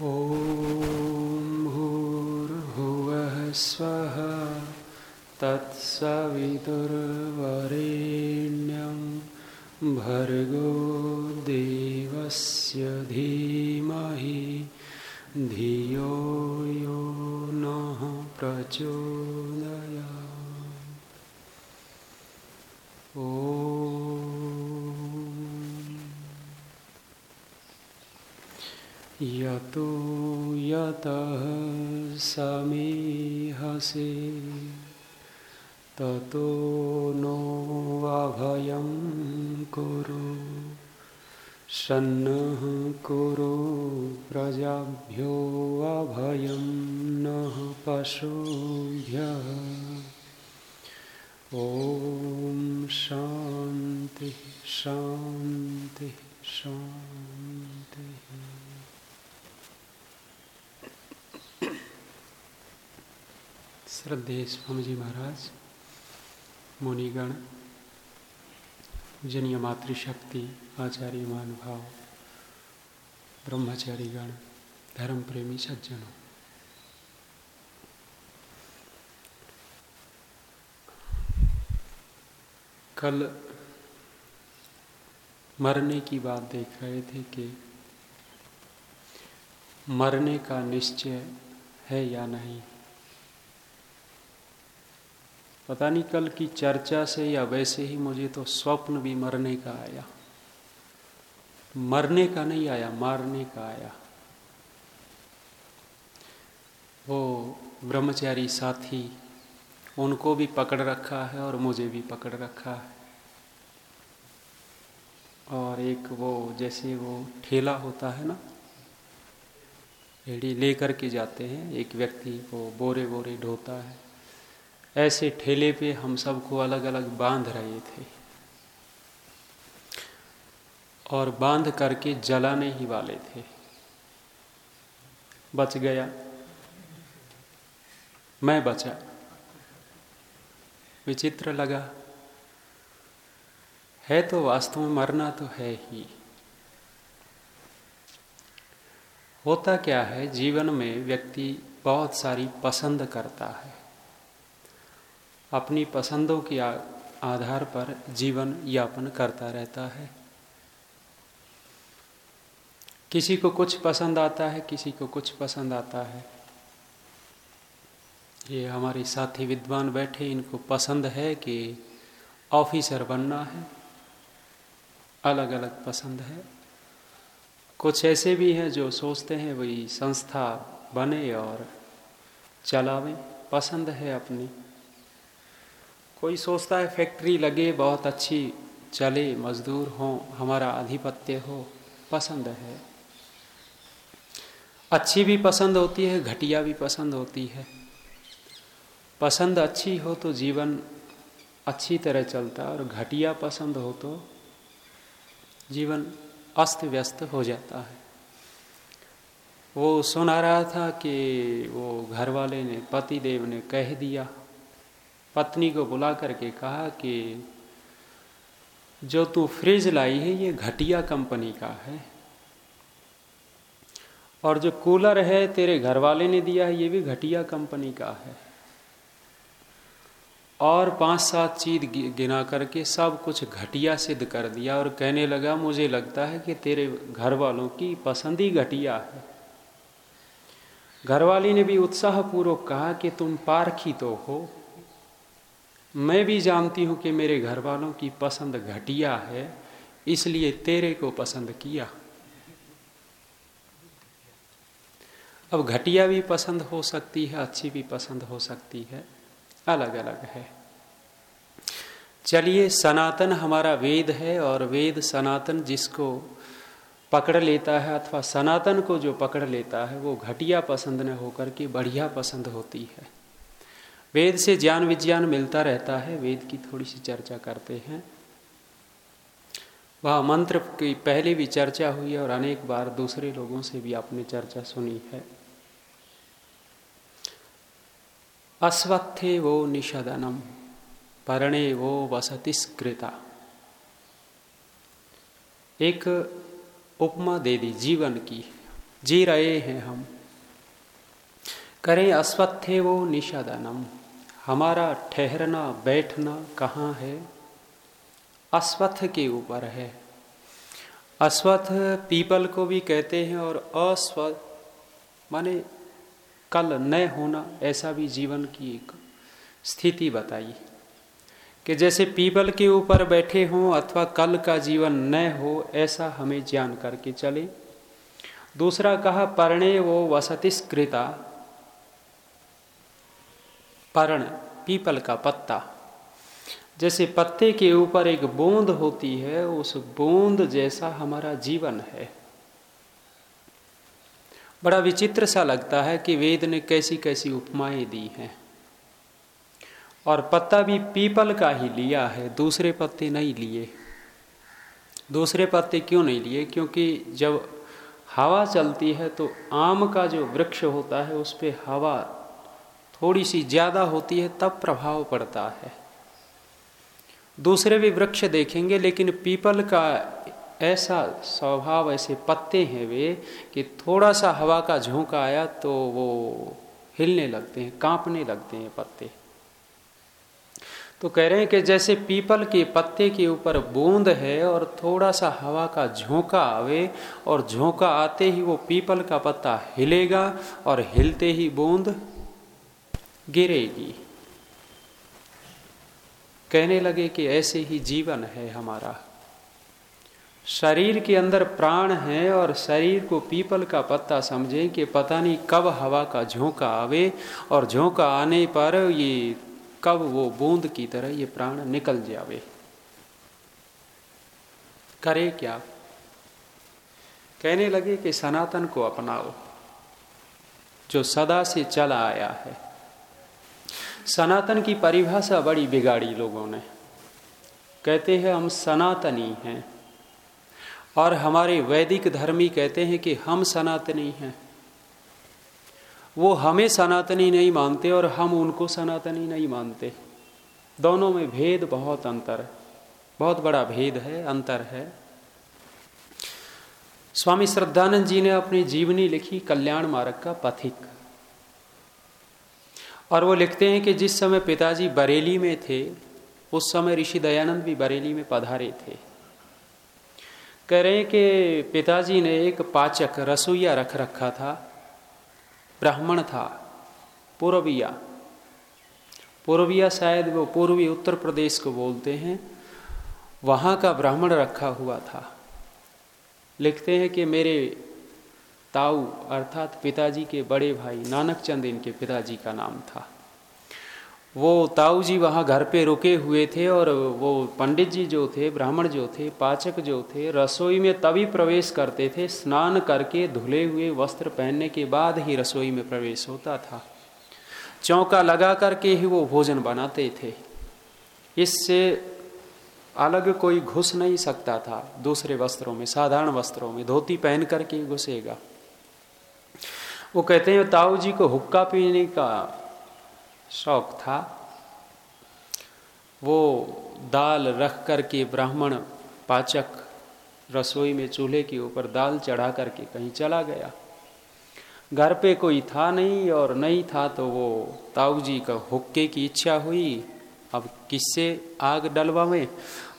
भूर्भुवः स्वः तत्सवितुर्वरेण्यं भर्गो देवस्य धीमहि धियो यो नः प्रचोदया समीहसे ततो नो अभयं कुरु, सन्नः कुरु प्रजाभ्यो अभयं नः पशुभ्यः। ॐ शान्ति शान्ति, शान्तिः। श्रद्धेय स्वामी जी महाराज, मुनिगण पूजनीय मातृशक्ति, आचार्य महानुभाव ब्रह्मचारी गण धर्म प्रेमी सज्जनों। कल मरने की बात देख रहे थे कि मरने का निश्चय है या नहीं? पता नहीं कल की चर्चा से या वैसे ही मुझे तो स्वप्न भी मरने का आया। मरने का नहीं आया, मारने का आया। वो ब्रह्मचारी साथी उनको भी पकड़ रखा है और मुझे भी पकड़ रखा है। और एक वो जैसे वो ठेला होता है ना रेडी लेकर के जाते हैं, एक व्यक्ति वो बोरे बोरे ढोता है। ऐसे ठेले पे हम सबको अलग अलग बाँध रहे थे। और बाँध करके जलाने ही वाले थे। बच गया। मैं बचा। विचित्र लगा। है तो वास्तव में मरना तो है ही। होता क्या है, जीवन में व्यक्ति बहुत सारी पसंद करता है। अपनी पसंदों के आधार पर जीवन यापन करता रहता है। किसी को कुछ पसंद आता है, किसी को कुछ पसंद आता है। ये हमारे साथी विद्वान बैठे, इनको पसंद है कि ऑफिसर बनना है। अलग अलग पसंद है। कुछ ऐसे भी हैं जो सोचते हैं वही संस्था बने और चलावें, पसंद है अपनी। कोई सोचता है, फैक्ट्री लगे, बहुत अच्छी चले, मजदूर हों, हमारा आधिपत्य हो, पसंद है। अच्छी भी पसंद होती है, घटिया भी पसंद होती है। पसंद अच्छी हो तो जीवन अच्छी तरह चलता और घटिया पसंद हो तो जीवन अस्त व्यस्त हो जाता है। वो सुना रहा था कि वो घर वाले ने पति देव ने कह दिया पत्नी को बुला करके कहा कि जो तू फ्रिज लाई है, ये घटिया कंपनी का है। और जो कूलर है, तेरे घर वाले ने दिया है, ये भी घटिया कंपनी का है। और पाँच सात चीज़ गिना करके सब कुछ घटिया सिद्ध कर दिया और कहने लगा, मुझे लगता है कि तेरे घर वालों की पसंद ही घटिया है। घरवाली ने भी उत्साहपूर्वक कहा कि तुम पारखी तो हो मैं भी जानती हूँ कि मेरे घर वालों की पसंद घटिया है, इसलिए तेरे को पसंद किया। अब घटिया भी पसंद हो सकती है, अच्छी भी पसंद हो सकती है अलग अलग है। चलिए, सनातन हमारा वेद है और वेद सनातन जिसको पकड़ लेता है अथवा सनातन को जो पकड़ लेता है, वो घटिया पसंद न होकर के बढ़िया पसंद होती है। वेद से ज्ञान विज्ञान मिलता रहता है, वेद की थोड़ी सी चर्चा करते हैं। वह मंत्र की पहले भी चर्चा हुई है और अनेक बार दूसरे लोगों से भी आपने चर्चा सुनी है। अस्वत्थे वो निषदनम परणे वो वसतिस्कृता एक उपमा दे दी जीवन की, जी रहे हैं हम। करें अस्वत्थे वो निषादनम। हमारा ठहरना, बैठना कहाँ है? अस्वत्थ के ऊपर है। अस्वत्थ पीपल को भी कहते हैं और अस्वत्थ माने कल न होना, ऐसा भी जीवन की एक स्थिति बताई कि जैसे पीपल के ऊपर बैठे हों अथवा कल का जीवन न हो, ऐसा हमें जान करके चले। दूसरा कहा, परणे वो वसतिस्कृता। पर्ण, पीपल का पत्ता। जैसे पत्ते के ऊपर एक बूंद होती है, उस बूंद जैसा हमारा जीवन है। बड़ा विचित्र सा लगता है कि वेद ने कैसी कैसी उपमाएँ दी हैं। और पत्ता भी पीपल का ही लिया है, दूसरे पत्ते नहीं लिए। दूसरे पत्ते क्यों नहीं लिए? क्योंकि जब हवा चलती है तो आम का जो वृक्ष होता है, उस पर हवा थोड़ी सी ज़्यादा होती है, तब प्रभाव पड़ता है। दूसरे भी वृक्ष देखेंगे, लेकिन पीपल का ऐसा स्वभाव, ऐसे पत्ते हैं वे, कि थोड़ा सा हवा का झोंका आया तो वो हिलने लगते हैं, कांपने लगते हैं पत्ते। तो कह रहे हैं कि जैसे पीपल के पत्ते के ऊपर बूंद है और थोड़ा सा हवा का झोंका आवे और झोंका आते ही वो पीपल का पत्ता हिलेगा और हिलते ही बूंद गिरेगी। कहने लगे कि ऐसे ही जीवन है हमारा। शरीर के अंदर प्राण है और शरीर को पीपल का पत्ता समझें कि पता नहीं कब हवा का झोंका आवे और झोंका आने पर ये कब वो बूंद की तरह ये प्राण निकल जावे। करे क्या? कहने लगे कि सनातन को अपनाओ, जो सदा से चला आया है। सनातन की परिभाषा बड़ी बिगाड़ी लोगों ने। कहते हैं, हम सनातनी हैं। और हमारे वैदिक धर्मी कहते हैं कि हम सनातनी हैं। वो हमें सनातनी नहीं मानते और हम उनको सनातनी नहीं मानते। दोनों में भेद बहुत अंतर है। बहुत बड़ा भेद है, अंतर है। स्वामी श्रद्धानंद जी ने अपनी जीवनी लिखी कल्याण मार्ग का पथिक। और वो लिखते हैं कि जिस समय पिताजी बरेली में थे, उस समय ऋषि दयानंद भी बरेली में पधारे थे। कह रहे हैं कि पिताजी ने एक पाचक रसोईया रख रखा था। ब्राह्मण था पूर्विया पूर्विया शायद वो पूर्वी उत्तर प्रदेश को बोलते हैं। वहाँ का ब्राह्मण रखा हुआ था। लिखते हैं कि मेरे ताऊ अर्थात पिताजी के बड़े भाई नानक चंद इनके पिताजी का नाम था। वो ताऊ जी वहाँ घर पे रुके हुए थे और वो पंडित जी जो थे, ब्राह्मण जो थे, पाचक जो थे, रसोई में तभी प्रवेश करते थे, स्नान करके धुले हुए वस्त्र पहनने के बाद ही रसोई में प्रवेश होता था। चौका लगा करके ही वो भोजन बनाते थे। इससे अलग कोई घुस नहीं सकता था। दूसरे वस्त्रों में, साधारण वस्त्रों में धोती पहन करके घुसेगा। वो कहते हैं, ताऊ जी को हुक्का पीने का शौक था। वो दाल रख कर के ब्राह्मण पाचक रसोई में चूल्हे के ऊपर दाल चढ़ा करके कहीं चला गया। घर पे कोई था नहीं और नहीं था तो वो ताऊ जी का हुक्के की इच्छा हुई। अब किससे आग डलवा में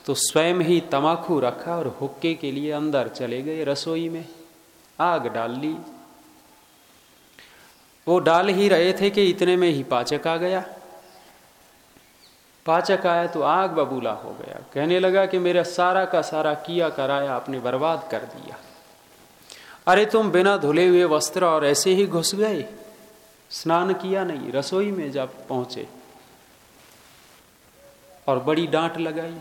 तो स्वयं ही तमाकू रखा और हुक्के के लिए अंदर चले गए रसोई में। आग डाल ली। वो डाल ही रहे थे कि इतने में ही पाचक आ गया। पाचक आया तो आग बबूला हो गया। कहने लगा कि मेरा सारा का सारा किया कराया आपने बर्बाद कर दिया। अरे तुम बिना धुले हुए वस्त्र और ऐसे ही घुस गए। स्नान किया नहीं, रसोई में जब पहुँचे। और बड़ी डांट लगाई।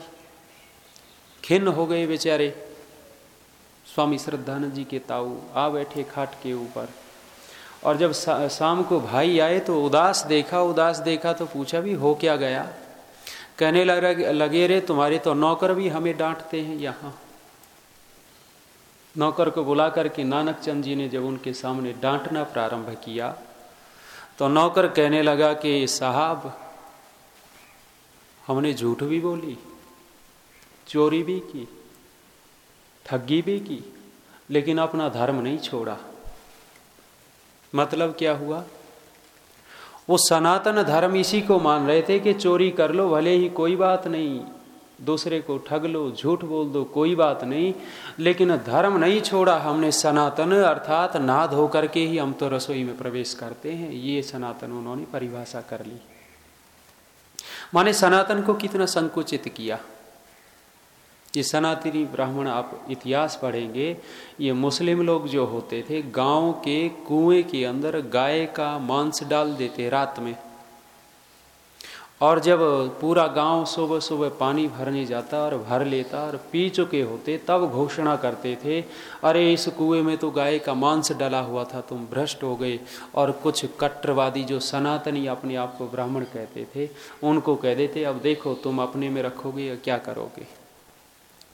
खिन्न हो गए बेचारे। स्वामी श्रद्धानंद जी के ताऊ आ बैठे खाट के ऊपर। और जब शाम को भाई आए तो उदास देखा उदास देखा तो पूछा भी, हो क्या गया? कहने लग रे, तुम्हारे तो नौकर भी हमें डांटते हैं यहाँ। नौकर को बुला करके नानक चंद जी ने जब उनके सामने डांटना प्रारंभ किया तो नौकर कहने लगा कि, साहब, हमने झूठ भी बोली, चोरी भी की, ठगी भी की, लेकिन अपना धर्म नहीं छोड़ा। मतलब क्या हुआ? वो सनातन धर्म इसी को मान रहे थे कि चोरी कर लो, भले ही कोई बात नहीं, दूसरे को ठग लो, झूठ बोल दो, कोई बात नहीं, लेकिन धर्म नहीं छोड़ा हमने सनातन, अर्थात ना धो करके ही हम तो रसोई में प्रवेश करते हैं। ये सनातन उन्होंने परिभाषा कर ली। माने सनातन को कितना संकुचित किया। ये सनातनी ब्राह्मण आप इतिहास पढ़ेंगे, ये मुस्लिम लोग जो होते थे, गाँव के कुएँ के अंदर गाय का मांस डाल देते रात में। और जब पूरा गाँव सुबह सुबह पानी भरने जाता और भर लेता और पी चुके होते, तब घोषणा करते थे, अरे, इस कुएँ में तो गाय का मांस डला हुआ था, तुम भ्रष्ट हो गए। और कुछ कट्टरवादी जो सनातनी अपने आप को ब्राह्मण कहते थे, उनको कह देते, अब देखो, तुम अपने में रखोगे या क्या करोगे?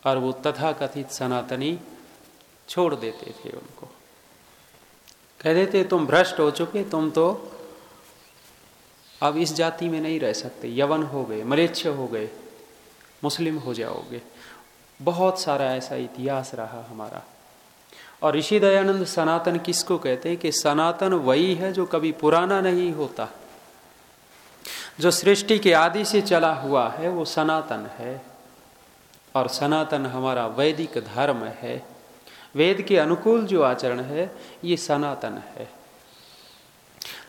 और वो तथा कथित सनातनी छोड़ देते थे उनको। कह देते, तुम भ्रष्ट हो चुके, तुम तो अब इस जाति में नहीं रह सकते। यवन हो गए, मलेच्छ हो गए, मुस्लिम हो जाओगे। बहुत सारा ऐसा इतिहास रहा हमारा। और ऋषि दयानंद सनातन किसको कहते हैं कि सनातन वही है जो कभी पुराना नहीं होता। जो सृष्टि के आदि से चला हुआ है, वो सनातन है। और सनातन हमारा वैदिक धर्म है। वेद के अनुकूल जो आचरण है, ये सनातन है।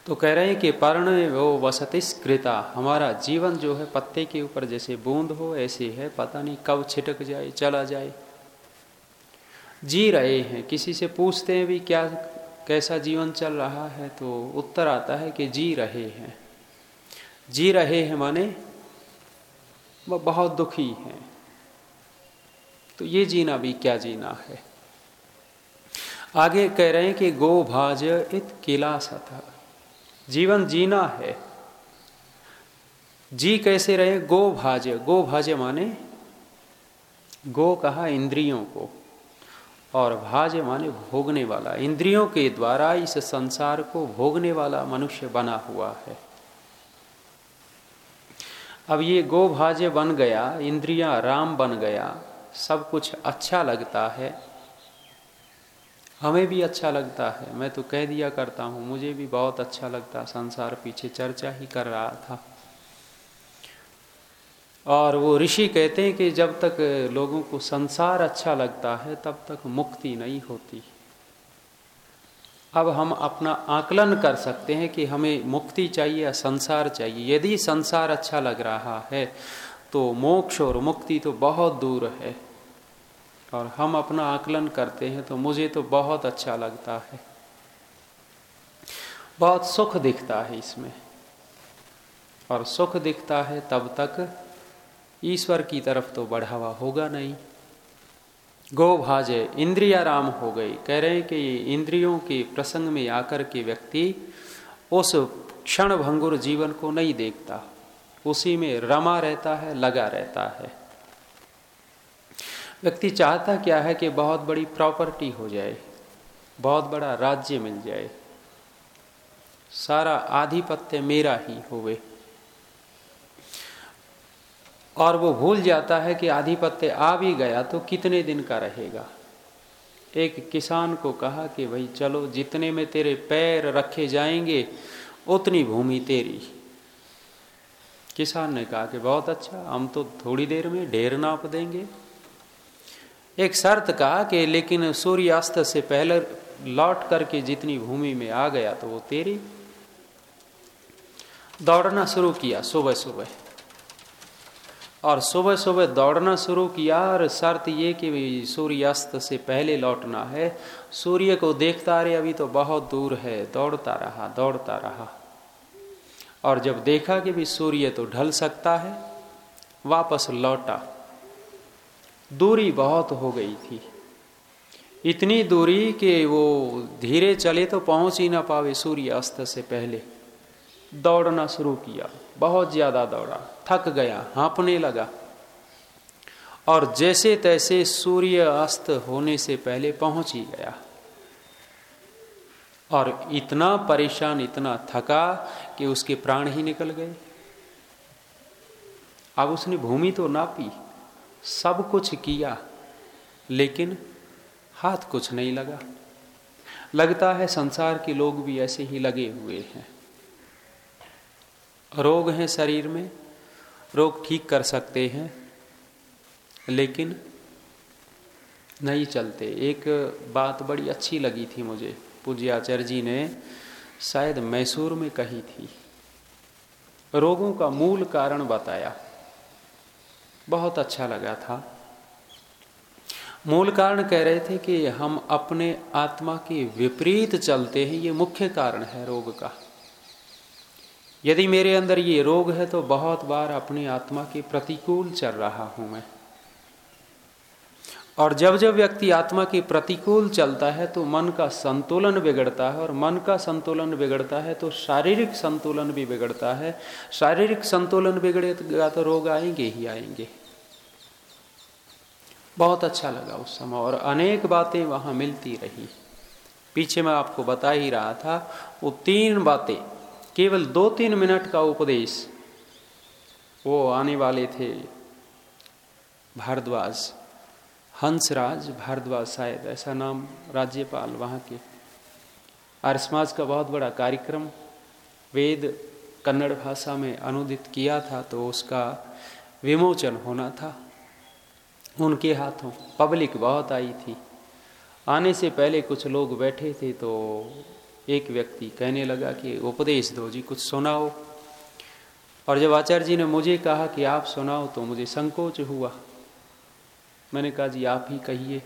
तो कह रहे हैं कि पर्ण वो वसतिस्कृता, हमारा जीवन जो है पत्ते के ऊपर जैसे बूंद हो, ऐसे है, पता नहीं कब छिटक जाए, चला जाए। जी रहे हैं, किसी से पूछते हैं भी क्या, कैसा जीवन चल रहा है तो उत्तर आता है कि जी रहे हैं। जी रहे हैं माने वह बहुत दुखी हैं। तो ये जीना भी क्या जीना है? आगे कह रहे हैं कि गो भाज इत किला सथा जीवन जीना है। जी कैसे रहे? गो भाज गो भाज्य माने गो कहा इंद्रियों को, और भाज माने भोगने वाला। इंद्रियों के द्वारा इस संसार को भोगने वाला मनुष्य बना हुआ है। अब ये गो भाज्य बन गया, इंद्रिया राम बन गया। सब कुछ अच्छा लगता है। हमें भी अच्छा लगता है। मैं तो कह दिया करता हूँ, मुझे भी बहुत अच्छा लगता संसार पीछे चर्चा ही कर रहा था। और वो ऋषि कहते हैं कि जब तक लोगों को संसार अच्छा लगता है, तब तक मुक्ति नहीं होती। अब हम अपना आकलन कर सकते हैं कि हमें मुक्ति चाहिए या संसार चाहिए। यदि संसार अच्छा लग रहा है तो मोक्ष और मुक्ति तो बहुत दूर है। और हम अपना आकलन करते हैं तो मुझे तो बहुत अच्छा लगता है। बहुत सुख दिखता है इसमें। और सुख दिखता है तब तक ईश्वर की तरफ़ तो बढ़ावा होगा नहीं। गो भाजे इंद्रियाराम हो गई। कह रहे हैं कि इंद्रियों के प्रसंग में आकर के व्यक्ति उस क्षण भंगुर जीवन को नहीं देखता। उसी में रमा रहता है, लगा रहता है। व्यक्ति चाहता क्या है कि बहुत बड़ी प्रॉपर्टी हो जाए, बहुत बड़ा राज्य मिल जाए, सारा आधिपत्य मेरा ही होवे। और वो भूल जाता है कि आधिपत्य आ भी गया तो कितने दिन का रहेगा। एक किसान को कहा कि भाई चलो, जितने में तेरे पैर रखे जाएँगे, उतनी भूमि तेरी। किसान ने कहा कि बहुत अच्छा हम तो थोड़ी देर में ढेर नाप देंगे। एक शर्त कहा कि लेकिन सूर्यास्त से पहले लौट करके जितनी भूमि में आ गया तो वो तेरी। दौड़ना शुरू किया सुबह सुबह। और सुबह सुबह दौड़ना शुरू किया और शर्त ये कि सूर्यास्त से पहले लौटना है। सूर्य को देखता रहे अभी तो बहुत दूर है, दौड़ता रहा दौड़ता रहा। और जब देखा कि भी सूर्य तो ढल सकता है, वापस लौटा। दूरी बहुत हो गई थी। इतनी दूरी कि वो धीरे चले तो पहुँच ही ना पावे सूर्य अस्त से पहले। दौड़ना शुरू किया, बहुत ज़्यादा दौड़ा, थक गया हाँपने लगा। और जैसे तैसे सूर्य अस्त होने से पहले पहुँच ही गया। और इतना परेशान, इतना थका कि उसके प्राण ही निकल गए। अब उसने भूमि तो नापी। सब कुछ किया, लेकिन हाथ कुछ नहीं लगा। लगता है संसार के लोग भी ऐसे ही लगे हुए हैं। रोग हैं शरीर में, रोग ठीक कर सकते हैं, लेकिन नहीं चलते। एक बात बड़ी अच्छी लगी थी मुझे। पूज्य आचार्य जी ने शायद मैसूर में कही थी। रोगों का मूल कारण बताया। बहुत अच्छा लगा था। मूल कारण कह रहे थे कि हम अपने आत्मा के विपरीत चलते हैं, ये मुख्य कारण है रोग का। यदि मेरे अंदर ये रोग है तो बहुत बार अपनी आत्मा के प्रतिकूल चल रहा हूँ मैं। और जब जब व्यक्ति आत्मा के प्रतिकूल चलता है तो मन का संतुलन बिगड़ता है और मन का संतुलन बिगड़ता है तो शारीरिक संतुलन भी बिगड़ता है। शारीरिक संतुलन बिगड़ेगा तो रोग आएँगे ही आएँगे। बहुत अच्छा लगा उस समय और अनेक बातें वहाँ मिलती रही। पीछे मैं आपको बता ही रहा था, वो तीन बातें, केवल दो तीन मिनट का उपदेश, वो आने वाले थे भारद्वाज। हंसराज भारद्वाज शायद ऐसा नाम राज्यपाल वहाँ के। आर्य समाज का बहुत बड़ा कार्यक्रम वेद कन्नड़ भाषा में अनुदित किया था तो उसका विमोचन होना था। उनके हाथों पब्लिक बहुत आई थी। आने से पहले कुछ लोग बैठे थे तो एक व्यक्ति कहने लगा कि, उपदेश दो जी, कुछ सुनाओ। और जब आचार्य जी ने मुझे कहा कि, आप सुनाओ तो मुझे संकोच हुआ। मैंने कहा, जी, आप ही कहिए।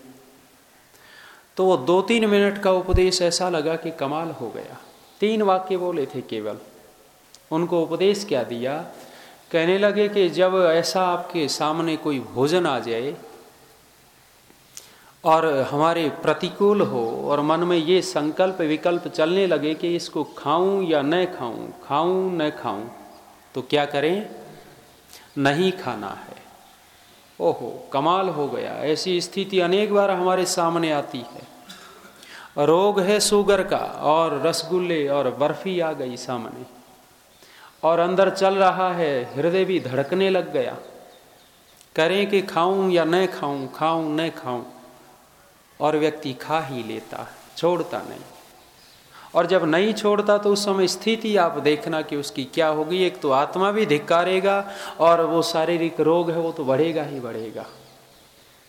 तो वो दो तीन मिनट का उपदेश ऐसा लगा कि कमाल हो गया। तीन वाक्य बोले थे केवल। उनको उपदेश क्या दिया? कहने लगे कि जब ऐसा आपके सामने कोई भोजन आ जाए और हमारे प्रतिकूल हो और मन में ये संकल्प विकल्प चलने लगे कि इसको खाऊं या न खाऊं खाऊं न खाऊं तो क्या करें? नहीं खाना है। ओहो, कमाल हो गया। ऐसी स्थिति अनेक बार हमारे सामने आती है। रोग है शुगर का, और रसगुल्ले और बर्फ़ी आ गई सामने। और अंदर चल रहा है, हृदय भी धड़कने लग गया। करें कि खाऊं या न खाऊं खाऊं न खाऊं, और व्यक्ति खा ही लेता, छोड़ता नहीं। और जब नहीं छोड़ता तो उस समय स्थिति आप देखना कि उसकी क्या होगी। एक तो आत्मा भी धिक्कारेगा और वो शारीरिक रोग है, वो तो बढ़ेगा ही बढ़ेगा।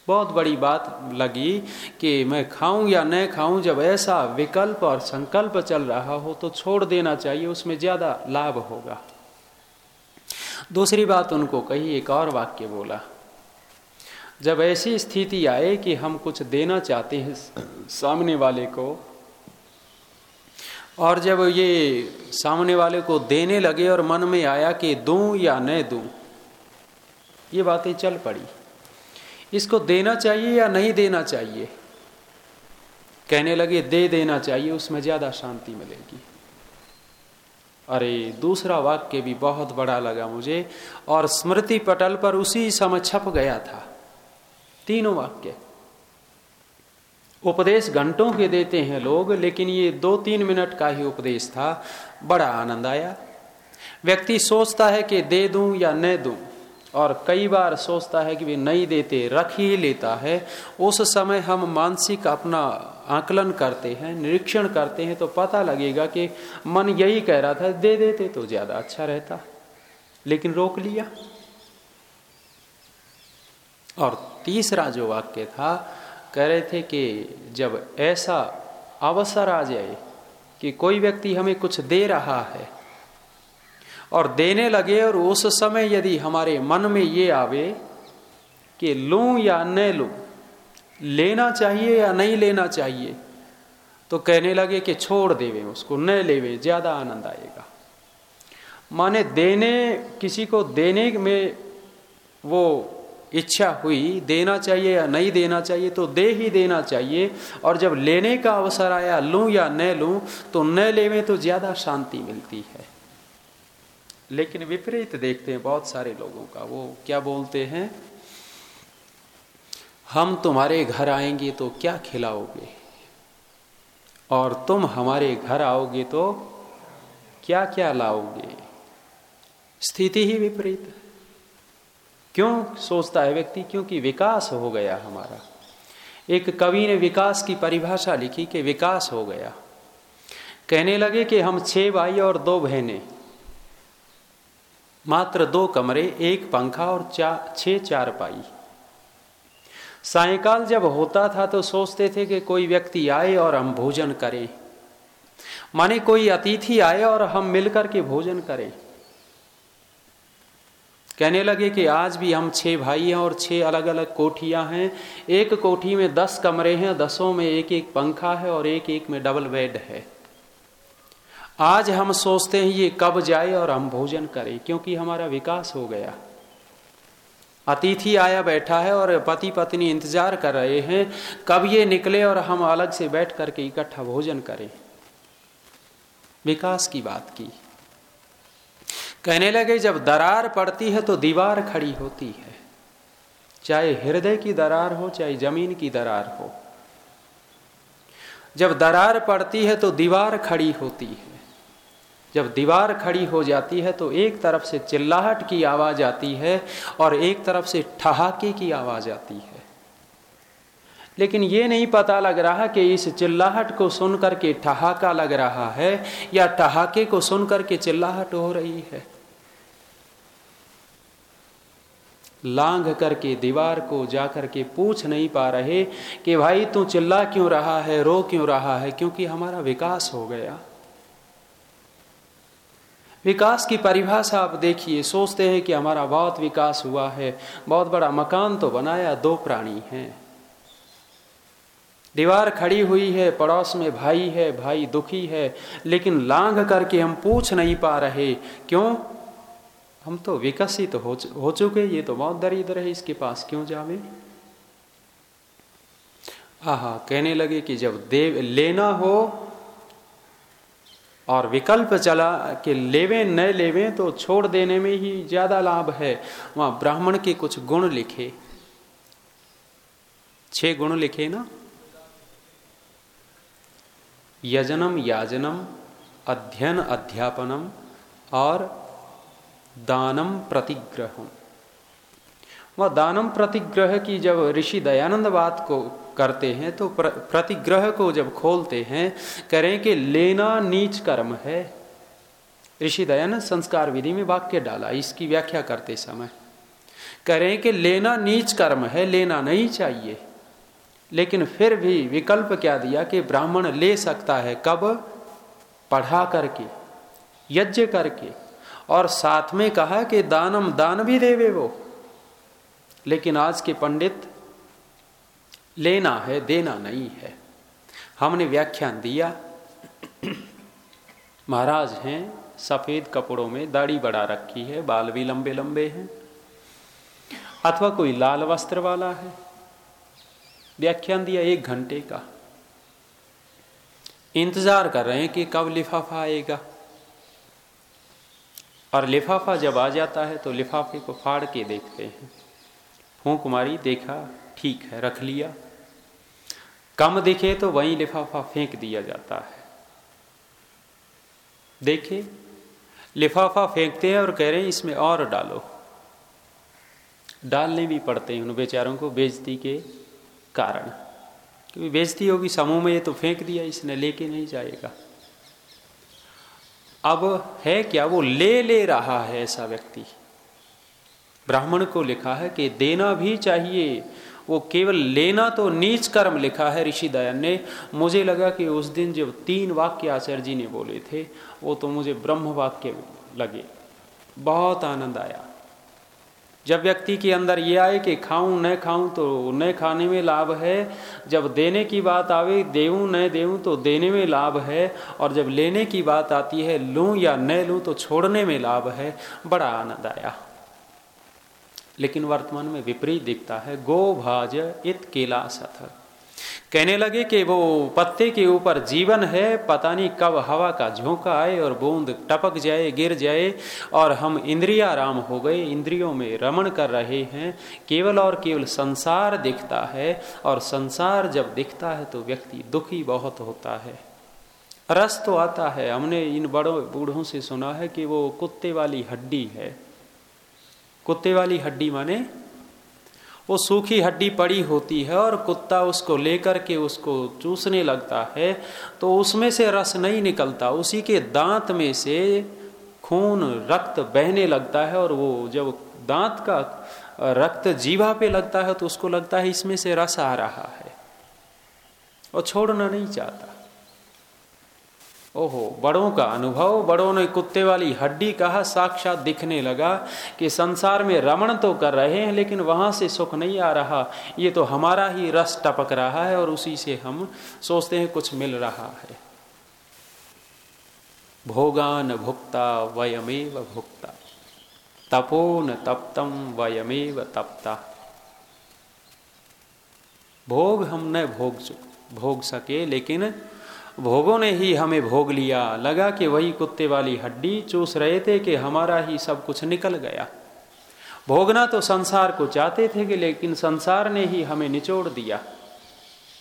बहुत बड़ी बात लगी कि मैं खाऊं या न खाऊं, जब ऐसा विकल्प और संकल्प चल रहा हो तो छोड़ देना चाहिए, उसमें ज़्यादा लाभ होगा। दूसरी बात उनको कही, एक और वाक्य बोला, जब ऐसी स्थिति आए कि हम कुछ देना चाहते हैं सामने वाले को और जब ये सामने वाले को देने लगे और मन में आया कि दूँ या न दूँ, ये बातें चल पड़ी। इसको देना चाहिए या नहीं देना चाहिए? कहने लगे, दे देना चाहिए, उसमें ज़्यादा शांति मिलेगी। अरे, दूसरा वाक्य भी बहुत बड़ा लगा मुझे, और स्मृति पटल पर उसी समय छप गया था। तीनों वाक्य। उपदेश घंटों के देते हैं लोग, लेकिन ये दो तीन मिनट का ही उपदेश था। बड़ा आनंद आया। व्यक्ति सोचता है कि दे दूँ या न दूँ, और कई बार सोचता है कि वे नहीं देते, रख ही लेता है। उस समय हम मानसिक अपना आकलन करते हैं, निरीक्षण करते हैं तो पता लगेगा कि मन यही कह रहा था, दे देते तो ज़्यादा अच्छा रहता। लेकिन रोक लिया। और तीसरा जो वाक्य था कह रहे थे कि जब ऐसा अवसर आ जाए कि कोई व्यक्ति हमें कुछ दे रहा है और देने लगे और उस समय यदि हमारे मन में ये आवे कि लूँ या न लूँ, लेना चाहिए या नहीं लेना चाहिए तो कहने लगे कि छोड़ देवे, उसको न लेवे, ज़्यादा आनंद आएगा। माने देने, किसी को देने में वो इच्छा हुई, देना चाहिए या नहीं देना चाहिए तो दे ही देना चाहिए। और जब लेने का अवसर आया, लूँ या न लूँ तो न लेवे तो ज़्यादा शांति मिलती है। लेकिन विपरीत देखते हैं बहुत सारे लोगों का, वो क्या बोलते हैं? हम तुम्हारे घर आएँगे तो क्या खिलाओगे? और तुम हमारे घर आओगे तो क्या क्या लाओगे? स्थिति ही विपरीत है। क्यों सोचता है व्यक्ति? क्योंकि विकास हो गया हमारा। एक कवि ने विकास की परिभाषा लिखी कि विकास हो गया। कहने लगे कि हम छह भाई और दो बहनें। मात्र दो कमरे, एक पंखा और चार छह चार पाई सायकाल जब होता था तो सोचते थे कि कोई व्यक्ति आए और हम भोजन करें। माने कोई अतिथि आए और हम मिलकर के भोजन करें। कहने लगे कि आज भी हम छह भाई हैं और छह अलग अलग कोठियाँ हैं। एक कोठी में दस कमरे हैं, दसों में एक एक पंखा है और एक एक में डबल बेड है। आज हम सोचते हैं ये कब जाए और हम भोजन करें, क्योंकि हमारा विकास हो गया। अतिथि आया बैठा है और पति पत्नी इंतज़ार कर रहे हैं, कब ये निकले और हम अलग से बैठ करके इकट्ठा भोजन करें। विकास की बात की। कहने लगे, जब दरार पड़ती है तो दीवार खड़ी होती है। चाहे हृदय की दरार हो, चाहे ज़मीन की दरार हो। जब दरार पड़ती है तो दीवार खड़ी होती है। जब दीवार खड़ी हो जाती है तो एक तरफ़ से चिल्लाहट की आवाज़ आती है और एक तरफ़ से ठहाके की आवाज़ आती है। लेकिन ये नहीं पता लग रहा कि इस चिल्लाहट को सुनकर के ठहाका लग रहा है या ठहाके को सुनकर के चिल्लाहट हो रही है। लांघ करके, दीवार को जाकर के पूछ नहीं पा रहे कि, भाई, तू चिल्ला क्यों रहा है, रो क्यों रहा है? क्योंकि हमारा विकास हो गया। विकास की परिभाषा आप देखिए, सोचते हैं कि हमारा बहुत विकास हुआ है। बहुत बड़ा मकान तो बनाया, दो प्राणी हैं। दीवार खड़ी हुई है, पड़ोस में भाई है, भाई दुखी है, लेकिन लांग करके हम पूछ नहीं पा रहे। क्यों? हम तो विकसित हो, हो चुके ये तो बहुत दरिद्र है इसके पास क्यों जावे आहा कहने लगे कि जब देव लेना हो और विकल्प चला कि लेवे न लेवे तो छोड़ देने में ही ज़्यादा लाभ है। वहाँ ब्राह्मण के कुछ गुण लिखे। छह गुण लिखे ना? यजनम याजनम अध्ययन अध्यापनम और दानम प्रतिग्रह वह दानम प्रतिग्रह की जब ऋषि दयानंद बात को करते हैं तो प्रतिग्रह को जब खोलते हैं, करें कि लेना नीच कर्म है। ऋषि दयानंद संस्कार विधि में वाक्य डाला, इसकी व्याख्या करते समय। करें कि लेना नीच कर्म है, लेना नहीं चाहिए। लेकिन फिर भी विकल्प क्या दिया कि ब्राह्मण ले सकता है, कब? पढ़ा करके, यज्ञ करके। और साथ में कहा कि दानम दान भी देवे वो। लेकिन आज के पंडित, लेना है, देना नहीं है। हमने व्याख्यान दिया। महाराज हैं, सफ़ेद कपड़ों में दाढ़ी बढ़ा रखी है, बाल भी लंबे लंबे हैं, अथवा कोई लाल वस्त्र वाला है। व्याख्यान दिया एक घंटे का। इंतज़ार कर रहे हैं कि कब लिफाफा आएगा। और लिफाफा जब आ जाता है तो लिफाफे को फाड़ के देखते हैं। फूंक मारी देखा, ठीक है, रख लिया। कम दिखे तो वहीं लिफाफा फेंक दिया जाता है। देखे, लिफाफा फेंकते हैं और कह रहे हैं, इसमें और डालो। डालने भी पड़ते हैं उन बेचारों को बेजती के कारण। क्योंकि बेजती होगी, समूह में ये तो फेंक दिया इसने, लेके नहीं जाएगा। अब है क्या वो ले ले रहा है ऐसा व्यक्ति? ब्राह्मण को लिखा है कि देना भी चाहिए। वो केवल लेना तो नीच कर्म लिखा है, ऋषि दयान ने। मुझे लगा कि उस दिन जब तीन वाक्य आचार्य जी ने बोले थे, वो तो मुझे ब्रह्म वाक्य लगे। बहुत आनंद आया। जब व्यक्ति के अंदर ये आए कि खाऊं, न खाऊं तो न खाने में लाभ है। जब देने की बात आवे, देऊं, न देऊं तो देने में लाभ है। और जब लेने की बात आती है, लूँ या न लूँ तो छोड़ने में लाभ है। बड़ा आनंद आया। लेकिन वर्तमान में विपरीत दिखता है। गो भाज इत केला सथ। कहने लगे कि वो पत्ते के ऊपर जीवन है, पता नहीं कब हवा का झोंका आए और बूंद टपक जाए, गिर जाए और हम इंद्रियाराम हो गए, इंद्रियों में रमण कर रहे हैं। केवल और केवल संसार दिखता है और संसार जब दिखता है तो व्यक्ति दुखी बहुत होता है। रस तो आता है। हमने इन बड़ों बूढ़ों से सुना है कि वो कुत्ते वाली हड्डी है। कुत्ते वाली हड्डी माने वो सूखी हड्डी पड़ी होती है और कुत्ता उसको लेकर के उसको चूसने लगता है तो उसमें से रस नहीं निकलता। उसी के दांत में से खून, रक्त बहने लगता है और वो जब दांत का रक्त जीवा पे लगता है तो उसको लगता है इसमें से रस आ रहा है। और छोड़ना नहीं चाहता। ओहो, बड़ों का अनुभव, बड़ों ने कुत्ते वाली हड्डी कहा, साक्षात दिखने लगा कि संसार में रमण तो कर रहे हैं, लेकिन वहाँ से सुख नहीं आ रहा। ये तो हमारा ही रस टपक रहा है और उसी से हम सोचते हैं कुछ मिल रहा है। भोगान भुक्ता, वयमेव भुक्ता। तपो न तप्तम, वयमेव तप्ता। भोग हम न भोग भोग सके, लेकिन भोगों ने ही हमें भोग लिया। लगा कि वही कुत्ते वाली हड्डी चूस रहे थे कि हमारा ही सब कुछ निकल गया। भोगना तो संसार को चाहते थे कि लेकिन संसार ने ही हमें निचोड़ दिया।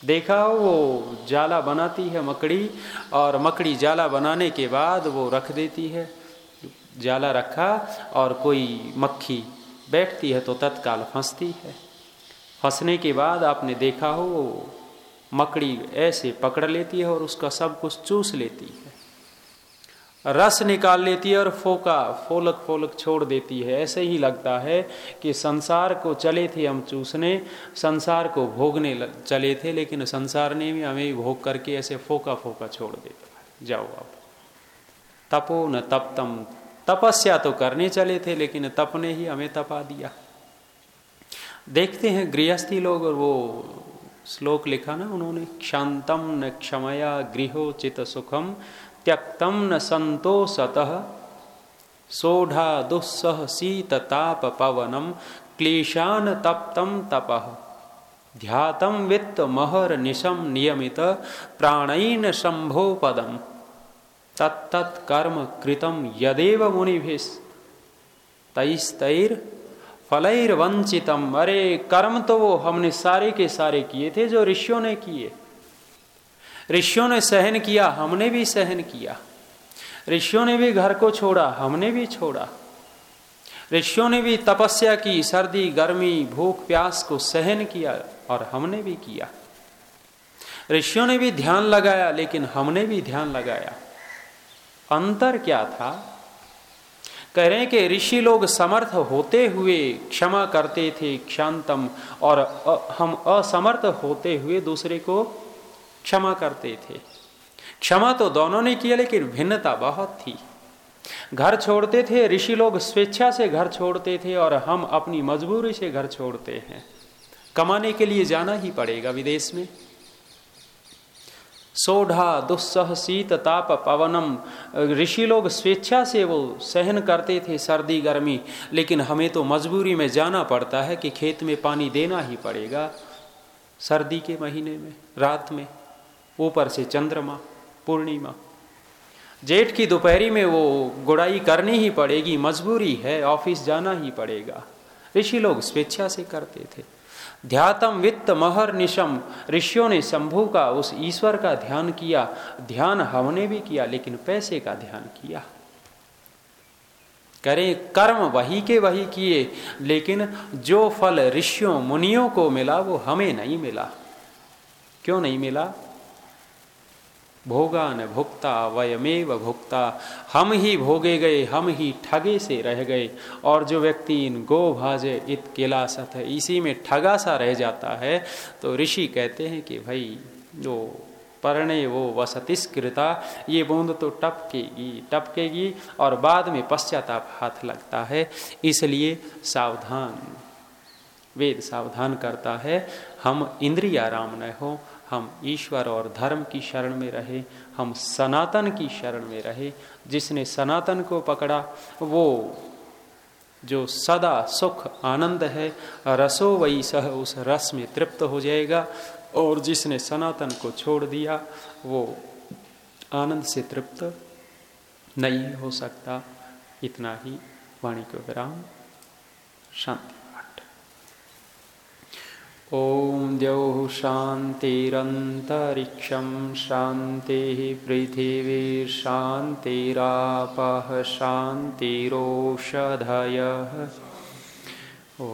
देखा वो जाला बनाती है मकड़ी और मकड़ी जाला बनाने के बाद वो रख देती है। जाला रखा और कोई मक्खी बैठती है तो तत्काल फंसती है। फंसने के बाद आपने देखा हो मकड़ी ऐसे पकड़ लेती है और उसका सब कुछ चूस लेती है। रस निकाल लेती है और फोका, फोलक फोलक छोड़ देती है। ऐसे ही लगता है कि संसार को चले थे हम चूसने, संसार को भोगने चले थे, लेकिन संसार ने भी हमें भोग करके ऐसे फोका फोका छोड़ देता है। जाओ अब तपो न तपतम। तपस्या तो करने चले थे, लेकिन तप ने ही हमें तपा दिया। देखते हैं गृहस्थी लोग और वो श्लोक लिखा ना उन्होंने शांतम न क्षमया गृहोचित सुखम, त्यक्तम न संतोषतः सोढ़ा दुस्सह शीत ताप पवनम, क्लेशान तप्तम तपह ध्यातम वित्त महर निशम नियमित, प्राणैन शंभो पदम तत्त कर्म कृतम यदेव मुनिभिस तैस्तैर फलैर वंचितम अरे, कर्म तो वो हमने सारे के सारे किए थे जो ऋषियों ने किए। ऋषियों ने सहन किया, हमने भी सहन किया। ऋषियों ने भी घर को छोड़ा, हमने भी छोड़ा। ऋषियों ने भी तपस्या की, सर्दी, गर्मी, भूख, प्यास को सहन किया और हमने भी किया। ऋषियों ने भी ध्यान लगाया, लेकिन हमने भी ध्यान लगाया। अंतर क्या था? कह रहे हैं कि ऋषि लोग समर्थ होते हुए क्षमा करते थे क्षांतम, और हम असमर्थ होते हुए दूसरे को क्षमा करते थे। क्षमा तो दोनों ने किया, लेकिन भिन्नता बहुत थी। घर छोड़ते थे, ऋषि लोग स्वेच्छा से घर छोड़ते थे, और हम अपनी मजबूरी से घर छोड़ते हैं। कमाने के लिए जाना ही पड़ेगा विदेश में। सोढ़ा दुस्सह शीत ताप पवनम। ऋषि लोग स्वेच्छा से वो सहन करते थे सर्दी गर्मी, लेकिन हमें तो मजबूरी में जाना पड़ता है कि खेत में पानी देना ही पड़ेगा। सर्दी के महीने में, रात में, ऊपर से चंद्रमा, पूर्णिमा। जेठ की दोपहरी में वो गुड़ाई करनी ही पड़ेगी, मजबूरी है, ऑफ़िस जाना ही पड़ेगा। ऋषि लोग स्वेच्छा से करते थे। ध्यातम वित्त महर निशम ऋषियों ने शंभु का, उस ईश्वर का ध्यान किया। ध्यान हमने भी किया, लेकिन पैसे का ध्यान किया। करें कर्म वही के वही किए, लेकिन जो फल ऋषियों, मुनियों को मिला, वो हमें नहीं मिला। क्यों नहीं मिला? भोगा न भुगता वयमेव भुगता हम ही भोगे गए, हम ही ठगे से रह गए। और जो व्यक्ति इन गो भाजे इत किला सत है, इसी में ठगा सा रह जाता है तो ऋषि कहते हैं कि भाई, जो परणे वो वसतिस्कृता ये बूंद तो टपकेगी टपकेगी और बाद में पश्चाताप हाथ लगता है। इसलिए सावधान, वेद सावधान करता है, हम इंद्रियाराम न हो हम ईश्वर और धर्म की शरण में रहे, हम सनातन की शरण में रहे। जिसने सनातन को पकड़ा, वो जो सदा सुख, आनंद है, रसो वही सह, उस रस में तृप्त हो जाएगा। और जिसने सनातन को छोड़ दिया, वो आनंद से तृप्त नहीं हो सकता। इतना ही वाणी को विराम। शांति। ॐ द्यौः शान्तिरन्तरिक्षं शान्तिः पृथिवीर्शान्तिरापः शान्तिरोषधयः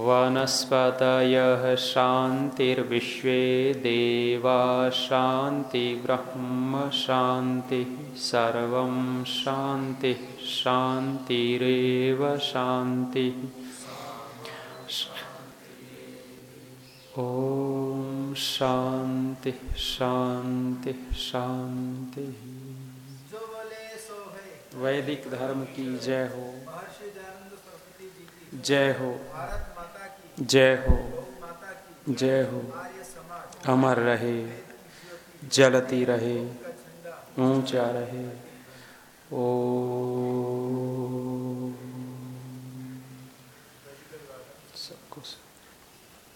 वनस्पतयः शान्तिर्विश्वे देवा शान्तिब्रह्म शान्तिः सर्वं शान्तिः शान्तिरेव शान्तिः ॐ शांति शांति शान्ति वैदिक धर्म की जय हो जय हो जय हो जय हो अमर रहे जलती रहे ऊँचा रहे ओ